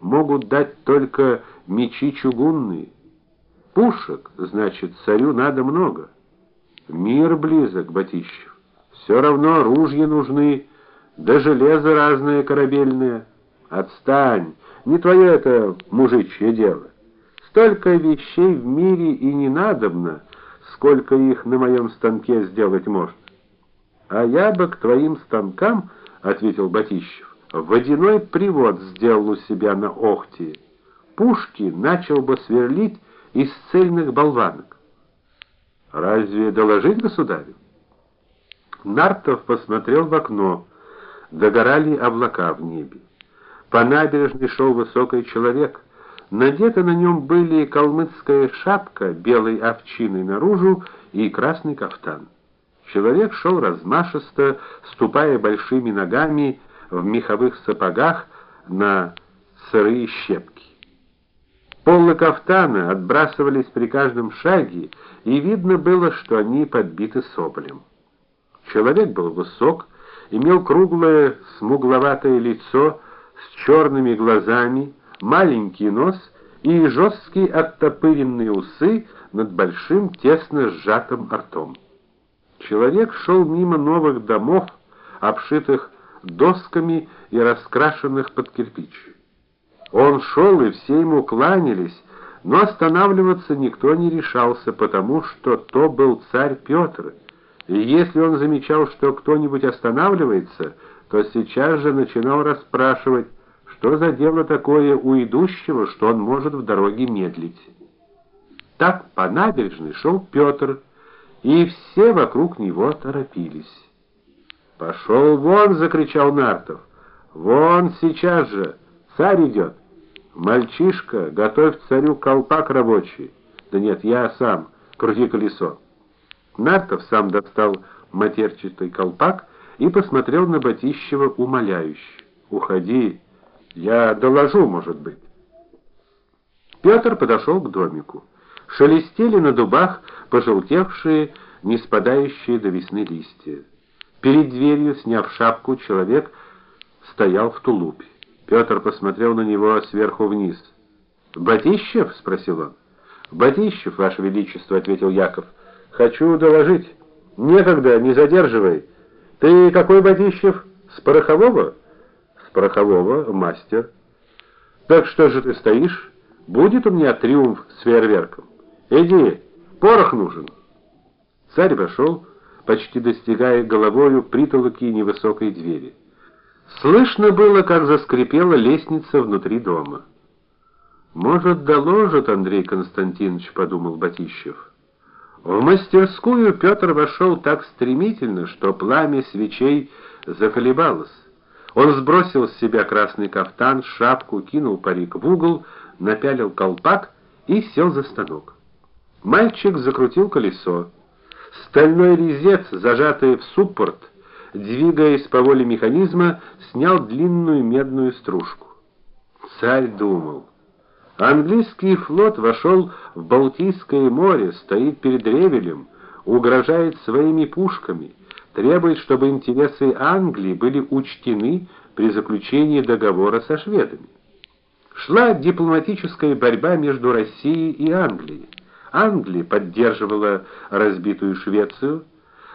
могут дать только мечи чугунные. Пушек, значит, царю надо много. Мир близок, Батищев. Все равно ружья нужны, да железо разное корабельное. Отстань, не твое это мужичье дело. Столько вещей в мире и не надобно, сколько их на моем станке сделать можно. А я бы к твоим станкам, ответил Батищев. Водяной привод сделал у себя на Охте. Пушки начал бы сверлить из цельных болванок. Разве доложить государю? Нартов посмотрел в окно. Догорали облака в небе. По набережной шел высокий человек. Надеты на нем были калмыцкая шапка белой овчиной наружу и красный кафтан. Человек шел размашисто, ступая большими ногами в меховых сапогах на сырые щепки. Полы кафтана отбрасывались при каждом шаге, и видно было, что они подбиты соболем. Человек был высок, имел круглое смугловатое лицо с черными глазами, маленький нос и жесткие оттопыренные усы над большим тесно сжатым ртом. Человек шел мимо новых домов, обшитых досками и раскрашенных под кирпич. Он шел, и все ему кланялись, но останавливаться никто не решался, потому что то был царь Петр. И если он замечал, что кто-нибудь останавливается, то сейчас же начинал расспрашивать, что за дело такое у идущего, что он может в дороге медлить. Так по набережной шел Петр, и все вокруг него торопились. «Пошел вон!» — закричал Нартов. Вон сейчас же царь идет. Мальчишка, готовь царю колпак рабочий. Да нет, я сам. Крути колесо. Нартов сам достал матерчатый колпак и посмотрел на Батищева умоляюще. Уходи, я доложу, может быть. Петр подошел к домику. Шелестели на дубах пожелтевшие, не спадающие до весны листья. Перед дверью, сняв шапку, человек стоял в тулупе. Петр посмотрел на него сверху вниз. "Батищев?" спросил он. "Батищев, ваше величество", ответил Яков. "Хочу доложить. Некогда, не задерживай. Ты какой Батищев? С Порохового?" "С Порохового, мастер." "Так что же ты стоишь? Будет у меня триумф с фейерверком. Иди, порох нужен." Царь вошел, почти достигая головою притолоки невысокой двери. Слышно было, как заскрипела лестница внутри дома. Может, доложит Андрей Константинович, подумал Батищев. В мастерскую Петр вошел так стремительно, что пламя свечей заколебалось. Он сбросил с себя красный кафтан, шапку, кинул парик в угол, напялил колпак и сел за станок. Мальчик закрутил колесо. Стальной резец, зажатый в суппорт, двигаясь по воле механизма, снял длинную медную стружку. Царь думал: английский флот вошел в Балтийское море, стоит перед Ревелем, угрожает своими пушками, требует, чтобы интересы Англии были учтены при заключении договора со шведами. Шла дипломатическая борьба между Россией и Англией. Англия поддерживала разбитую Швецию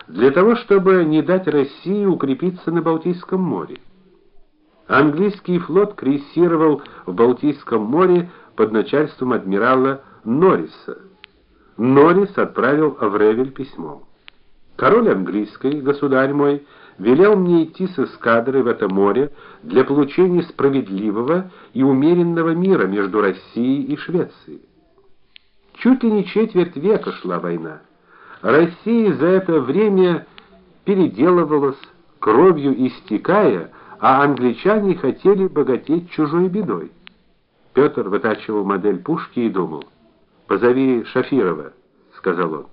для того, чтобы не дать России укрепиться на Балтийском море. Английский флот крейсировал в Балтийском море под начальством адмирала Норриса. Норрис отправил в Ревель письмо. Король английский, государь мой, велел мне идти с эскадрой в это море для получения справедливого и умеренного мира между Россией и Швецией. Чуть ли не четверть века шла война. Россия за это время переделывалась, кровью истекая, а англичане хотели богатеть чужой бедой. Петр вытачивал модель пушки и думал: "Позови Шафирова", сказал он.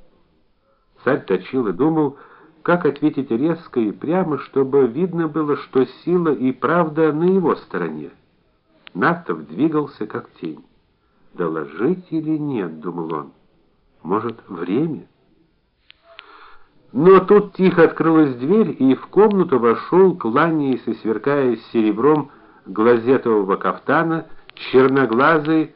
Царь точил и думал, как ответить резко и прямо, чтобы видно было, что сила и правда на его стороне. Нартов двигался как тень. Доложить или нет, думал он. Может, время? Но тут тихо открылась дверь, и в комнату вошел, кланяясь и сверкая серебром глазетового кафтана, черноглазый